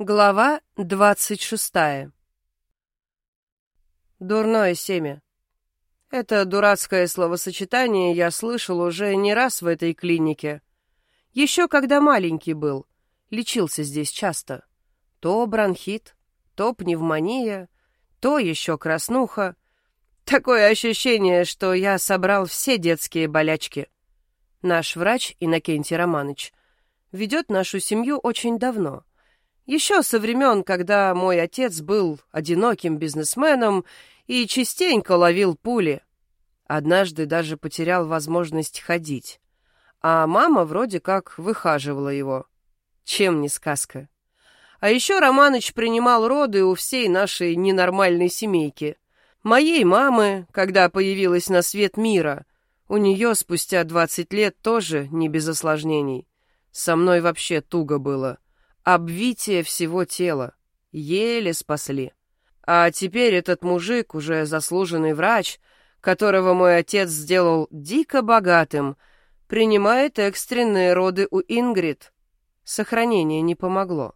Глава двадцать шестая. Дурное семя. Это дурацкое словосочетание я слышал уже не раз в этой клинике. Еще когда маленький был, лечился здесь часто. То бронхит, то пневмония, то еще краснуха. Такое ощущение, что я собрал все детские болячки. Наш врач, Иннокентий Романыч, ведет нашу семью очень давно — еще со времен, когда мой отец был одиноким бизнесменом и частенько ловил пули. Однажды даже потерял возможность ходить. А мама вроде как выхаживала его. Чем не сказка. А еще Романыч принимал роды у всей нашей ненормальной семейки. Моей мамы, когда появилась на свет мира, у нее спустя двадцать лет тоже не без осложнений. Со мной вообще туго было. Обвитие всего тела. Еле спасли. А теперь этот мужик, уже заслуженный врач, которого мой отец сделал дико богатым, принимает экстренные роды у Ингрид. Сохранение не помогло.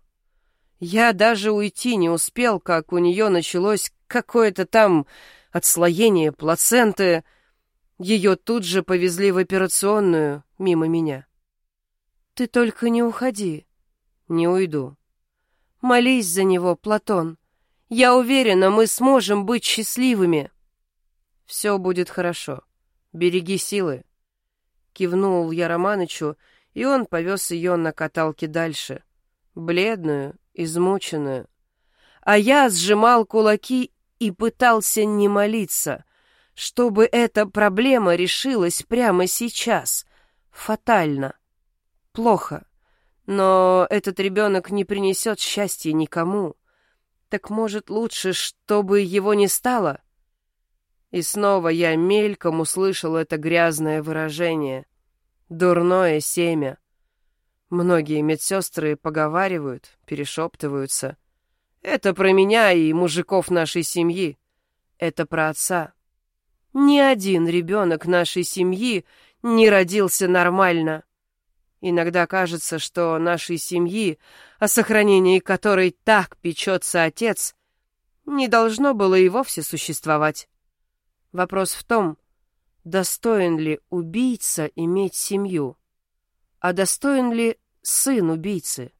Я даже уйти не успел, как у нее началось какое-то там отслоение плаценты. Ее тут же повезли в операционную, мимо меня. «Ты только не уходи», не уйду. Молись за него, Платон. Я уверена, мы сможем быть счастливыми. Все будет хорошо. Береги силы. Кивнул я Романычу, и он повез ее на каталке дальше. Бледную, измученную. А я сжимал кулаки и пытался не молиться, чтобы эта проблема решилась прямо сейчас. Фатально. Плохо. Но этот ребенок не принесет счастья никому. Так может лучше, чтобы его не стало? И снова я мельком услышал это грязное выражение. Дурное семя. Многие медсестры поговаривают, перешептываются. Это про меня и мужиков нашей семьи. Это про отца. Ни один ребенок нашей семьи не родился нормально. Иногда кажется, что нашей семьи, о сохранении которой так печется отец, не должно было и вовсе существовать. Вопрос в том, достоин ли убийца иметь семью, а достоин ли сын убийцы.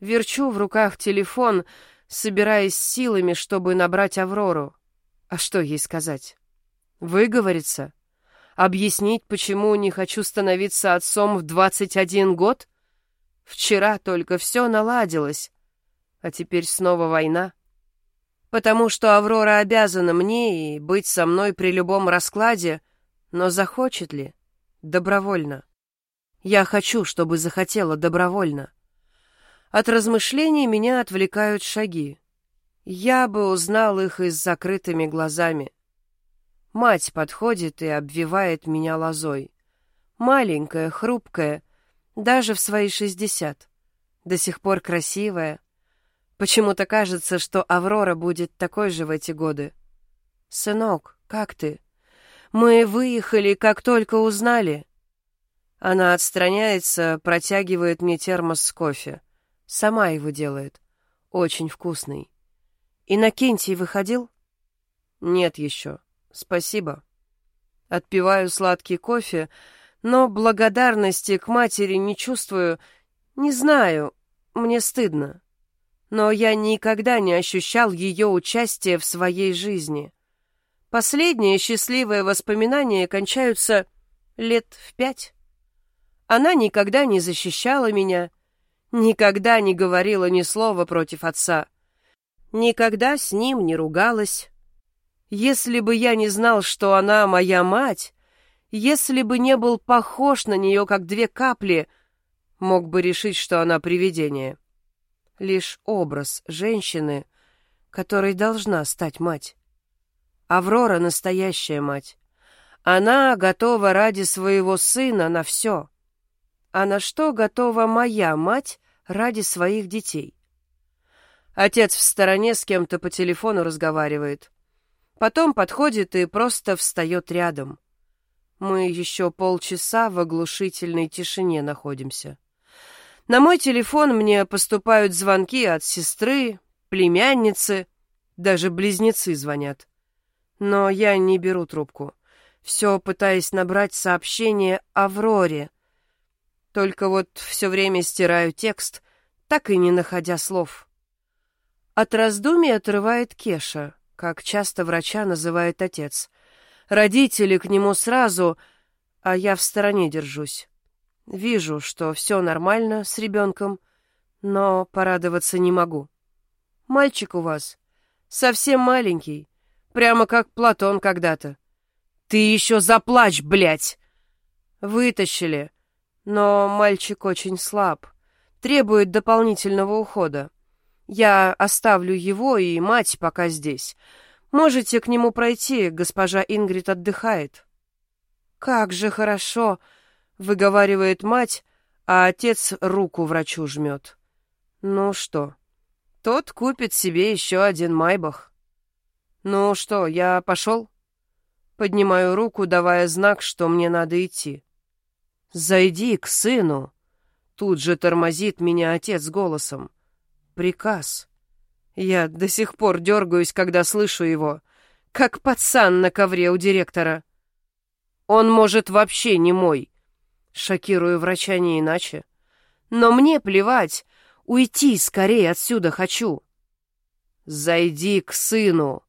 Верчу в руках телефон, собираясь силами, чтобы набрать Аврору. А что ей сказать? Выговориться? Объяснить, почему не хочу становиться отцом в 21 год? Вчера только все наладилось, а теперь снова война. Потому что Аврора обязана мне и быть со мной при любом раскладе, но захочет ли? Добровольно. Я хочу, чтобы захотела добровольно. От размышлений меня отвлекают шаги. Я бы узнал их и с закрытыми глазами. Мать подходит и обвивает меня лозой. Маленькая, хрупкая, даже в свои шестьдесят. До сих пор красивая. Почему-то кажется, что Аврора будет такой же в эти годы. «Сынок, как ты? Мы выехали, как только узнали». Она отстраняется, протягивает мне термос с кофе. Сама его делает. Очень вкусный. Иннокентий выходил? Нет еще. Спасибо. Отпиваю сладкий кофе, но благодарности к матери не чувствую, не знаю, мне стыдно. Но я никогда не ощущал ее участия в своей жизни. Последние счастливые воспоминания кончаются лет в пять. Она никогда не защищала меня, никогда не говорила ни слова против отца, никогда с ним не ругалась, если бы я не знал, что она моя мать, если бы не был похож на нее, как две капли, мог бы решить, что она привидение. Лишь образ женщины, которой должна стать мать. Аврора — настоящая мать. Она готова ради своего сына на все. А на что готова моя мать ради своих детей? Отец в стороне с кем-то по телефону разговаривает. Потом подходит и просто встает рядом. Мы еще полчаса в оглушительной тишине находимся. На мой телефон мне поступают звонки от сестры, племянницы, даже близнецы звонят. Но я не беру трубку. Все пытаясь набрать сообщение Авроре. Только вот все время стираю текст, так и не находя слов. От раздумий отрывает Кеша, как часто врача называет отец. Родители к нему сразу, а я в стороне держусь. Вижу, что все нормально с ребенком, но порадоваться не могу. Мальчик у вас совсем маленький, прямо как Платон когда-то. Ты еще заплачь, блядь! Вытащили, но мальчик очень слаб, требует дополнительного ухода. Я оставлю его и мать пока здесь. Можете к нему пройти, госпожа Ингрид отдыхает. Как же хорошо, выговаривает мать, а отец руку врачу жмет. Ну что, тот купит себе еще один майбах. Ну что, я пошел? Поднимаю руку, давая знак, что мне надо идти. Зайди к сыну. Тут же тормозит меня отец голосом. Приказ. Я до сих пор дергаюсь, когда слышу его, как пацан на ковре у директора. Он, может, вообще не мой. Шокирую врача не иначе. Но мне плевать, уйти скорее отсюда хочу. Зайди к сыну.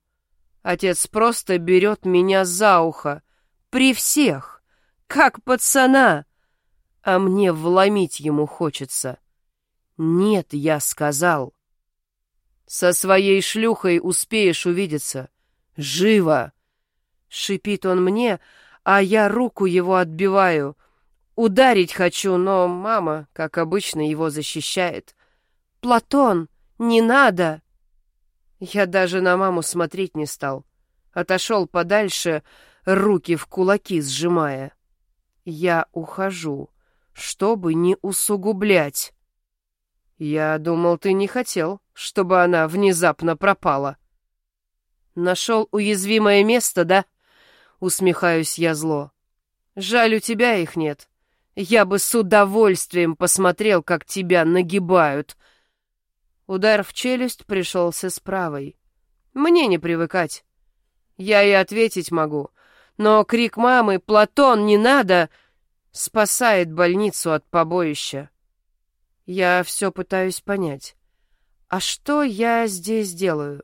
Отец просто берет меня за ухо. При всех. Как пацана. А мне вломить ему хочется. Нет, я сказал. Со своей шлюхой успеешь увидеться. Живо! Шипит он мне, а я руку его отбиваю. Ударить хочу, но мама, как обычно, его защищает. «Платон, не надо!» Я даже на маму смотреть не стал. Отошел подальше, руки в кулаки сжимая. Я ухожу, чтобы не усугублять. Я думал, ты не хотел, чтобы она внезапно пропала. Нашел уязвимое место, да? Усмехаюсь я зло. Жаль, у тебя их нет. Я бы с удовольствием посмотрел, как тебя нагибают. Удар в челюсть пришелся с правой. Мне не привыкать. Я и ответить могу. Но крик мамы «Платон, не надо!» спасает больницу от побоища. Я все пытаюсь понять. А что я здесь делаю?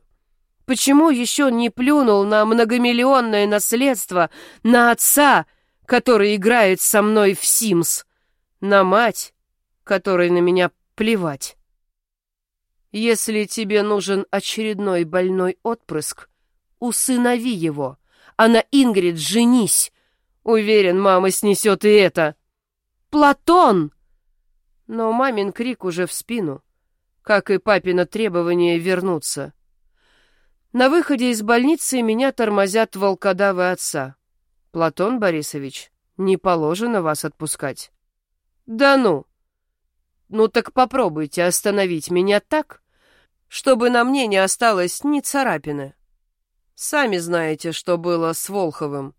Почему еще не плюнул на многомиллионное наследство, на отца, который играет со мной в Симс, на мать, которой на меня плевать? Если тебе нужен очередной больной отпрыск, усынови его, а на Ингрид женись. Уверен, мама снесет и это. «Платон!» Но мамин крик уже в спину, как и папино требование вернуться. На выходе из больницы меня тормозят волкодавы отца. «Платон Борисович, не положено вас отпускать». «Да ну!» «Ну так попробуйте остановить меня так, чтобы на мне не осталось ни царапины. Сами знаете, что было с Волховым.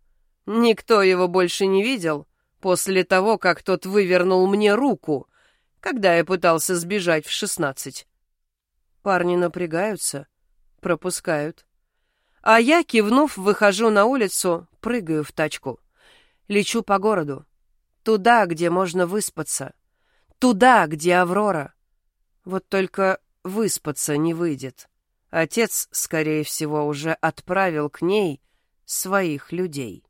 Никто его больше не видел после того, как тот вывернул мне руку, когда я пытался сбежать в шестнадцать. Парни напрягаются, пропускают. А я, кивнув, выхожу на улицу, прыгаю в тачку. Лечу по городу. Туда, где можно выспаться. Туда, где Аврора. Вот только выспаться не выйдет. Отец, скорее всего, уже отправил к ней своих людей.